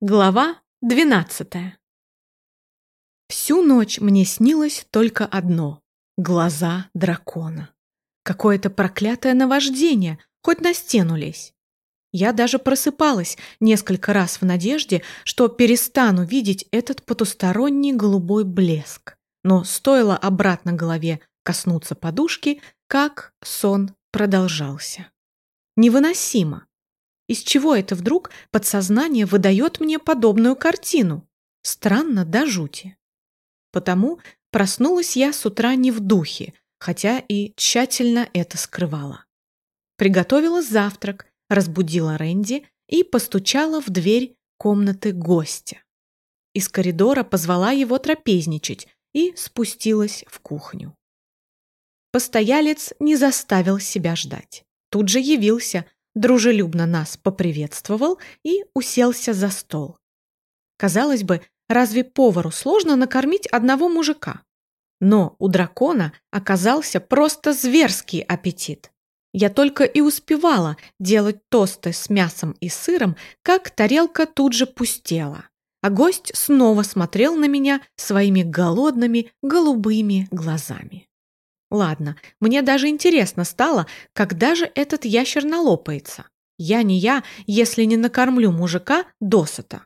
Глава двенадцатая. Всю ночь мне снилось только одно — глаза дракона. Какое-то проклятое наваждение, хоть на стену лезь. Я даже просыпалась несколько раз в надежде, что перестану видеть этот потусторонний голубой блеск. Но стоило обратно голове коснуться подушки, как сон продолжался. Невыносимо. Из чего это вдруг подсознание выдает мне подобную картину? Странно до жути. Потому проснулась я с утра не в духе, хотя и тщательно это скрывала. Приготовила завтрак, разбудила Рэнди и постучала в дверь комнаты гостя. Из коридора позвала его трапезничать и спустилась в кухню. Постоялец не заставил себя ждать. Тут же явился, дружелюбно нас поприветствовал и уселся за стол. Казалось бы, разве повару сложно накормить одного мужика? Но у дракона оказался просто зверский аппетит. Я только и успевала делать тосты с мясом и сыром, как тарелка тут же пустела. А гость снова смотрел на меня своими голодными голубыми глазами. Ладно, мне даже интересно стало, когда же этот ящер налопается. Я не я, если не накормлю мужика досыта.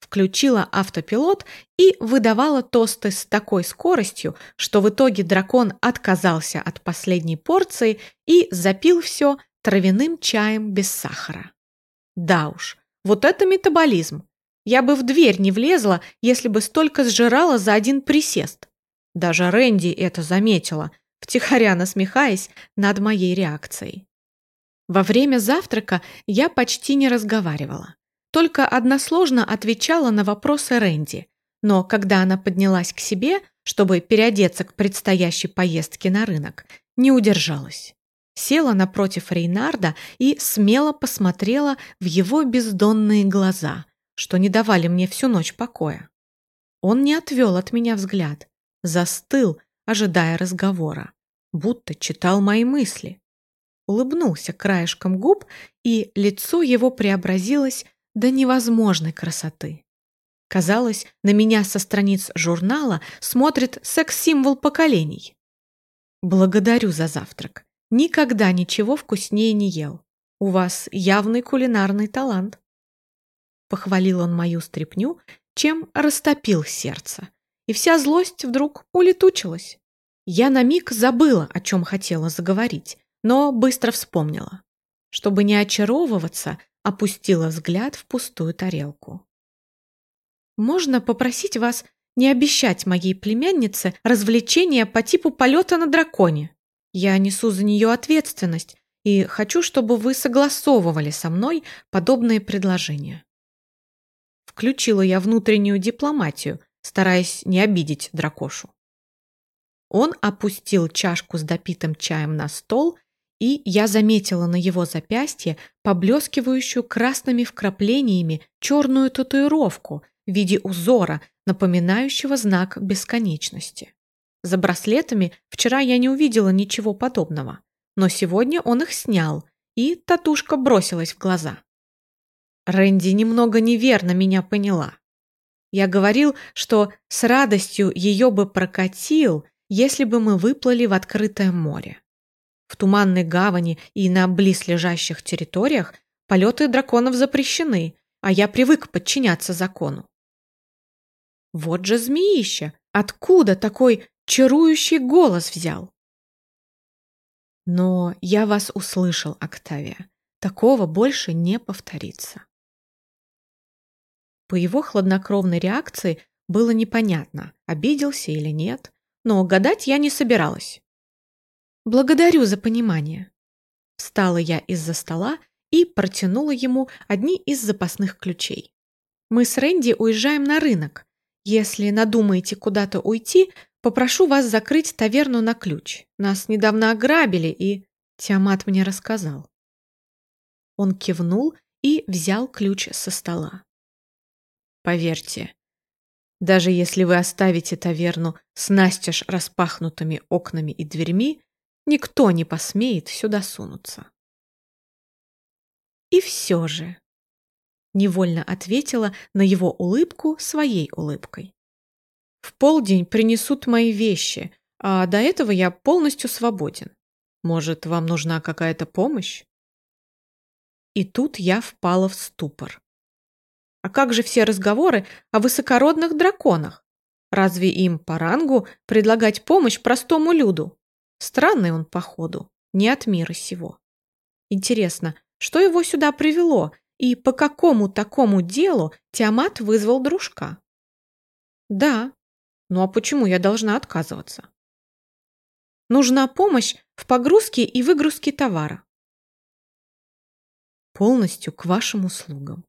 Включила автопилот и выдавала тосты с такой скоростью, что в итоге дракон отказался от последней порции и запил все травяным чаем без сахара. Да уж, вот это метаболизм. Я бы в дверь не влезла, если бы столько сжирала за один присест. Даже Рэнди это заметила – втихаря насмехаясь над моей реакцией. Во время завтрака я почти не разговаривала, только односложно отвечала на вопросы Рэнди, но когда она поднялась к себе, чтобы переодеться к предстоящей поездке на рынок, не удержалась. Села напротив Рейнарда и смело посмотрела в его бездонные глаза, что не давали мне всю ночь покоя. Он не отвел от меня взгляд, застыл, ожидая разговора, будто читал мои мысли. Улыбнулся краешком губ, и лицо его преобразилось до невозможной красоты. Казалось, на меня со страниц журнала смотрит секс-символ поколений. Благодарю за завтрак. Никогда ничего вкуснее не ел. У вас явный кулинарный талант. Похвалил он мою стряпню, чем растопил сердце, и вся злость вдруг улетучилась. Я на миг забыла, о чем хотела заговорить, но быстро вспомнила. Чтобы не очаровываться, опустила взгляд в пустую тарелку. «Можно попросить вас не обещать моей племяннице развлечения по типу полета на драконе? Я несу за нее ответственность и хочу, чтобы вы согласовывали со мной подобные предложения». Включила я внутреннюю дипломатию, стараясь не обидеть дракошу. Он опустил чашку с допитым чаем на стол, и я заметила на его запястье поблескивающую красными вкраплениями черную татуировку в виде узора, напоминающего знак бесконечности. За браслетами вчера я не увидела ничего подобного, но сегодня он их снял, и татушка бросилась в глаза. Рэнди немного неверно меня поняла. Я говорил, что с радостью ее бы прокатил, если бы мы выплыли в открытое море. В туманной гавани и на близлежащих территориях полеты драконов запрещены, а я привык подчиняться закону. Вот же змеище! Откуда такой чарующий голос взял? Но я вас услышал, Октавия. Такого больше не повторится. По его хладнокровной реакции было непонятно, обиделся или нет, но гадать я не собиралась. «Благодарю за понимание». Встала я из-за стола и протянула ему одни из запасных ключей. «Мы с Рэнди уезжаем на рынок. Если надумаете куда-то уйти, попрошу вас закрыть таверну на ключ. Нас недавно ограбили, и...» Тиамат мне рассказал. Он кивнул и взял ключ со стола. Поверьте, даже если вы оставите таверну с настежь распахнутыми окнами и дверьми, никто не посмеет сюда сунуться. И все же Невольно ответила на его улыбку своей улыбкой. В полдень принесут мои вещи, а до этого я полностью свободен. Может, вам нужна какая-то помощь? И тут я впала в ступор. А как же все разговоры о высокородных драконах? Разве им по рангу предлагать помощь простому люду? Странный он, походу, не от мира сего. Интересно, что его сюда привело и по какому такому делу Тиамат вызвал дружка? Да, ну а почему я должна отказываться? Нужна помощь в погрузке и выгрузке товара. Полностью к вашим услугам.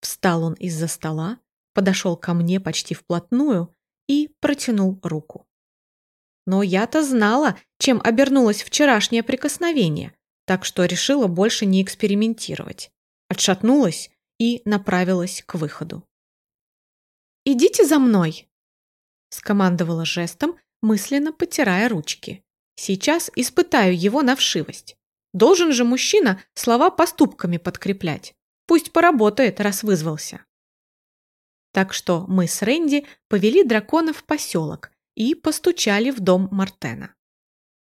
Встал он из-за стола, подошел ко мне почти вплотную и протянул руку. Но я-то знала, чем обернулось вчерашнее прикосновение, так что решила больше не экспериментировать. Отшатнулась и направилась к выходу. «Идите за мной!» скомандовала жестом, мысленно потирая ручки. Сейчас испытаю его на вшивость. Должен же мужчина слова поступками подкреплять. Пусть поработает, раз вызвался. Так что мы с Рэнди повели дракона в поселок и постучали в дом Мартена.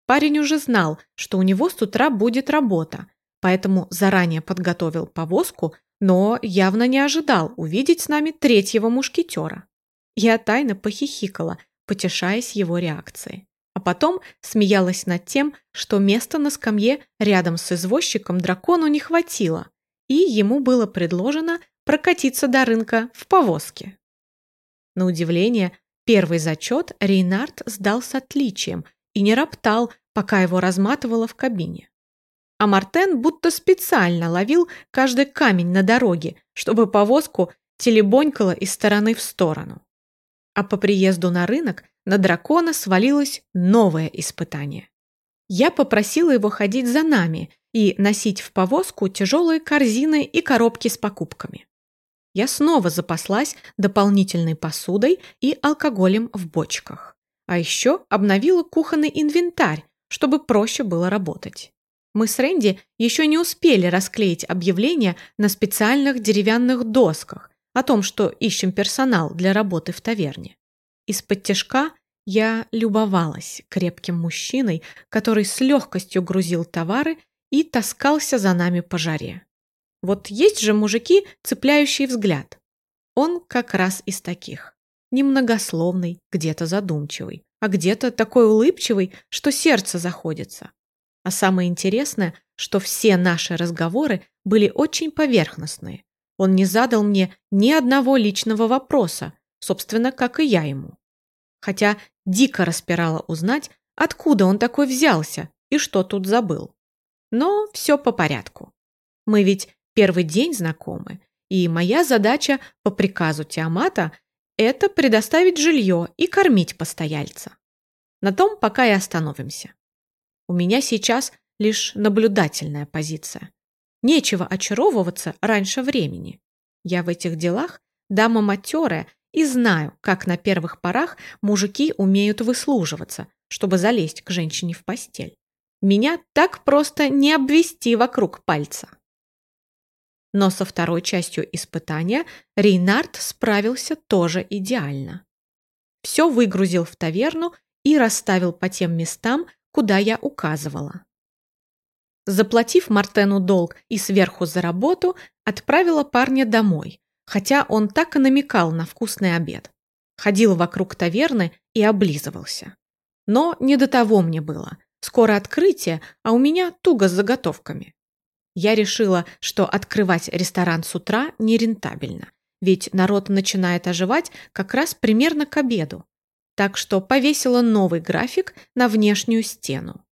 Парень уже знал, что у него с утра будет работа, поэтому заранее подготовил повозку, но явно не ожидал увидеть с нами третьего мушкетера. Я тайно похихикала, потешаясь его реакцией. А потом смеялась над тем, что места на скамье рядом с извозчиком дракону не хватило, и ему было предложено прокатиться до рынка в повозке. На удивление, первый зачет Рейнард сдал с отличием и не роптал, пока его разматывало в кабине. А Мартен будто специально ловил каждый камень на дороге, чтобы повозку телебонькало из стороны в сторону. А по приезду на рынок на дракона свалилось новое испытание. Я попросила его ходить за нами и носить в повозку тяжелые корзины и коробки с покупками. Я снова запаслась дополнительной посудой и алкоголем в бочках. А еще обновила кухонный инвентарь, чтобы проще было работать. Мы с Рэнди еще не успели расклеить объявления на специальных деревянных досках о том, что ищем персонал для работы в таверне. Из-под тяжка я любовалась крепким мужчиной, который с легкостью грузил товары и таскался за нами по жаре. Вот есть же мужики, цепляющие взгляд. Он как раз из таких. Немногословный, где-то задумчивый, а где-то такой улыбчивый, что сердце заходится. А самое интересное, что все наши разговоры были очень поверхностные. Он не задал мне ни одного личного вопроса, собственно, как и я ему. Хотя дико распирала узнать, откуда он такой взялся и что тут забыл. Но все по порядку. Мы ведь первый день знакомы, и моя задача по приказу Тиамата – это предоставить жилье и кормить постояльца. На том пока и остановимся. У меня сейчас лишь наблюдательная позиция. Нечего очаровываться раньше времени. Я в этих делах дама матерая и знаю, как на первых порах мужики умеют выслуживаться, чтобы залезть к женщине в постель. Меня так просто не обвести вокруг пальца. Но со второй частью испытания Рейнард справился тоже идеально. Все выгрузил в таверну и расставил по тем местам, куда я указывала. Заплатив Мартену долг и сверху за работу, отправила парня домой, хотя он так и намекал на вкусный обед. Ходил вокруг таверны и облизывался. Но не до того мне было. Скоро открытие, а у меня туго с заготовками. Я решила, что открывать ресторан с утра нерентабельно, ведь народ начинает оживать как раз примерно к обеду. Так что повесила новый график на внешнюю стену.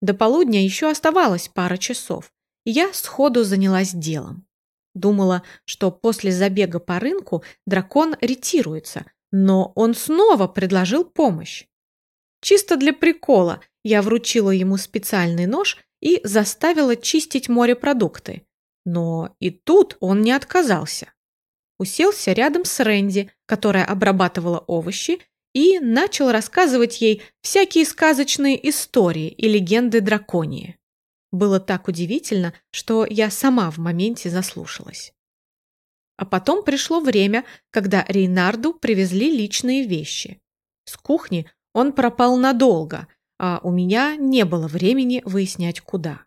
До полудня еще оставалось пара часов, и я сходу занялась делом. Думала, что после забега по рынку дракон ретируется, но он снова предложил помощь. Чисто для прикола я вручила ему специальный нож и заставила чистить морепродукты. Но и тут он не отказался. Уселся рядом с Рэнди, которая обрабатывала овощи, и начал рассказывать ей всякие сказочные истории и легенды драконии. Было так удивительно, что я сама в моменте заслушалась. А потом пришло время, когда Рейнарду привезли личные вещи. С кухни он пропал надолго, а у меня не было времени выяснять, куда.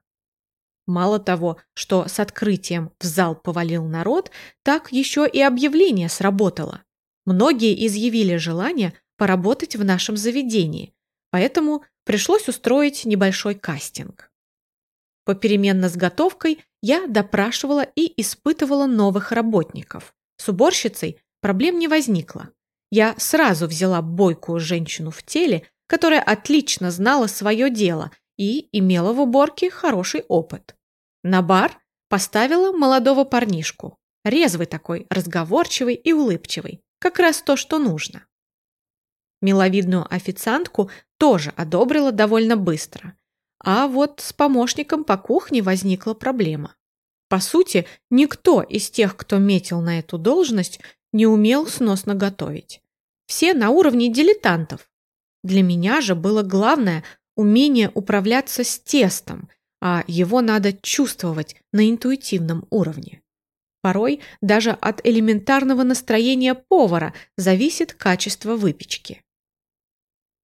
Мало того, что с открытием в зал повалил народ, так еще и объявление сработало. Многие изъявили желание поработать в нашем заведении, поэтому пришлось устроить небольшой кастинг. Попеременно с готовкой я допрашивала и испытывала новых работников. С уборщицей проблем не возникло. Я сразу взяла бойкую женщину в теле, которая отлично знала свое дело и имела в уборке хороший опыт. На бар поставила молодого парнишку. Резвый такой, разговорчивый и улыбчивый. Как раз то, что нужно. Миловидную официантку тоже одобрила довольно быстро. А вот с помощником по кухне возникла проблема. По сути, никто из тех, кто метил на эту должность, не умел сносно готовить. Все на уровне дилетантов. Для меня же было главное умение управляться с тестом, а его надо чувствовать на интуитивном уровне. Порой даже от элементарного настроения повара зависит качество выпечки.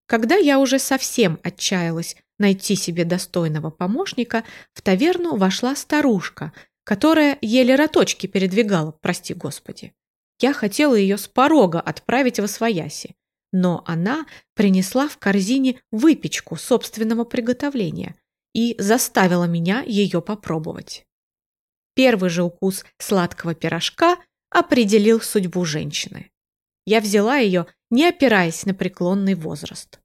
Когда я уже совсем отчаялась найти себе достойного помощника, в таверну вошла старушка, которая еле роточки передвигала, прости господи. Я хотела ее с порога отправить в Освояси, но она принесла в корзине выпечку собственного приготовления и заставила меня ее попробовать. Первый же укус сладкого пирожка определил судьбу женщины. Я взяла ее, не опираясь на преклонный возраст.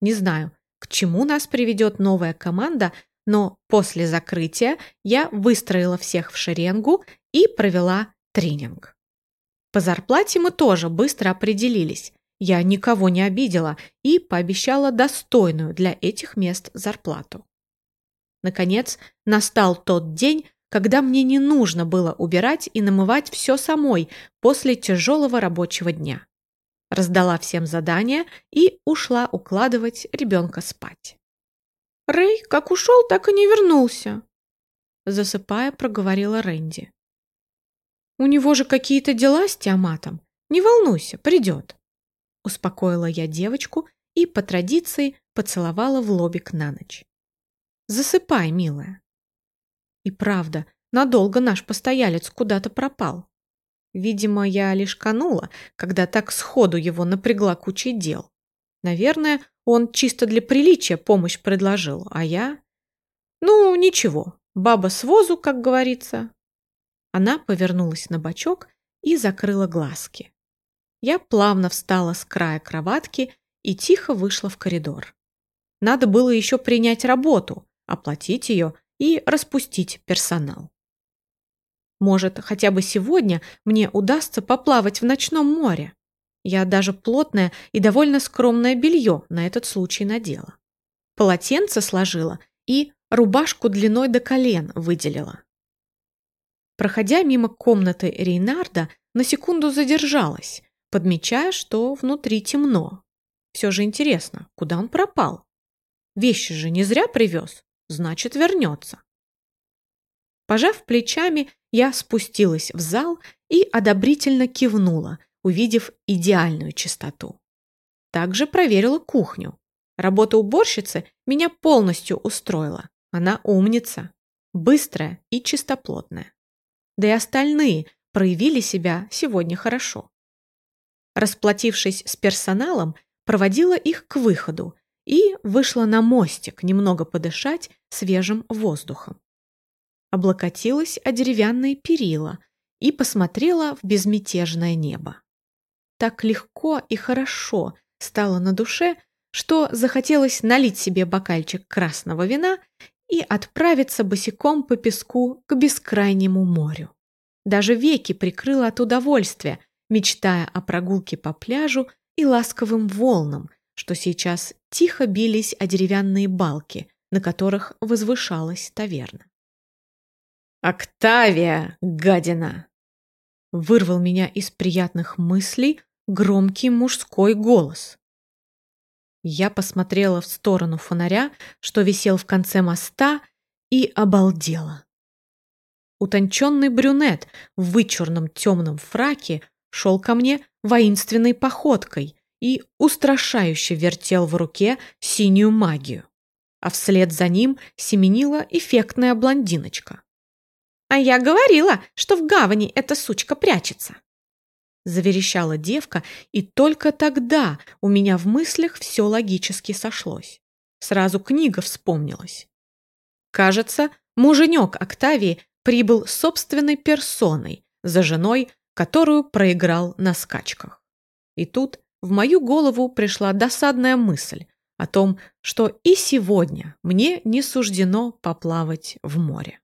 Не знаю, к чему нас приведет новая команда, но после закрытия я выстроила всех в шеренгу и провела тренинг. По зарплате мы тоже быстро определились. Я никого не обидела и пообещала достойную для этих мест зарплату. Наконец, настал тот день, когда мне не нужно было убирать и намывать все самой после тяжелого рабочего дня раздала всем задания и ушла укладывать ребенка спать. «Рэй как ушел, так и не вернулся», — засыпая, проговорила Рэнди. «У него же какие-то дела с Тиаматом. Не волнуйся, придет», — успокоила я девочку и по традиции поцеловала в лобик на ночь. «Засыпай, милая». И правда, надолго наш постоялец куда-то пропал. Видимо, я лишь канула, когда так сходу его напрягла куча дел. Наверное, он чисто для приличия помощь предложил, а я... Ну, ничего, баба с возу, как говорится. Она повернулась на бочок и закрыла глазки. Я плавно встала с края кроватки и тихо вышла в коридор. Надо было еще принять работу, оплатить ее и распустить персонал. Может, хотя бы сегодня мне удастся поплавать в ночном море. Я даже плотное и довольно скромное белье на этот случай надела. Полотенце сложила и рубашку длиной до колен выделила. Проходя мимо комнаты Рейнарда, на секунду задержалась, подмечая, что внутри темно. Все же интересно, куда он пропал? Вещи же не зря привез, значит, вернется. Пожав плечами, я спустилась в зал и одобрительно кивнула, увидев идеальную чистоту. Также проверила кухню. Работа уборщицы меня полностью устроила. Она умница, быстрая и чистоплотная. Да и остальные проявили себя сегодня хорошо. Расплатившись с персоналом, проводила их к выходу и вышла на мостик немного подышать свежим воздухом облокотилась о деревянные перила и посмотрела в безмятежное небо. Так легко и хорошо стало на душе, что захотелось налить себе бокальчик красного вина и отправиться босиком по песку к бескрайнему морю. Даже веки прикрыла от удовольствия, мечтая о прогулке по пляжу и ласковым волнам, что сейчас тихо бились о деревянные балки, на которых возвышалась таверна. «Октавия, гадина!» Вырвал меня из приятных мыслей громкий мужской голос. Я посмотрела в сторону фонаря, что висел в конце моста, и обалдела. утонченный брюнет в вычурном темном фраке шел ко мне воинственной походкой и устрашающе вертел в руке синюю магию. А вслед за ним семенила эффектная блондиночка. «А я говорила, что в гавани эта сучка прячется!» Заверещала девка, и только тогда у меня в мыслях все логически сошлось. Сразу книга вспомнилась. Кажется, муженек Октавии прибыл собственной персоной за женой, которую проиграл на скачках. И тут в мою голову пришла досадная мысль о том, что и сегодня мне не суждено поплавать в море.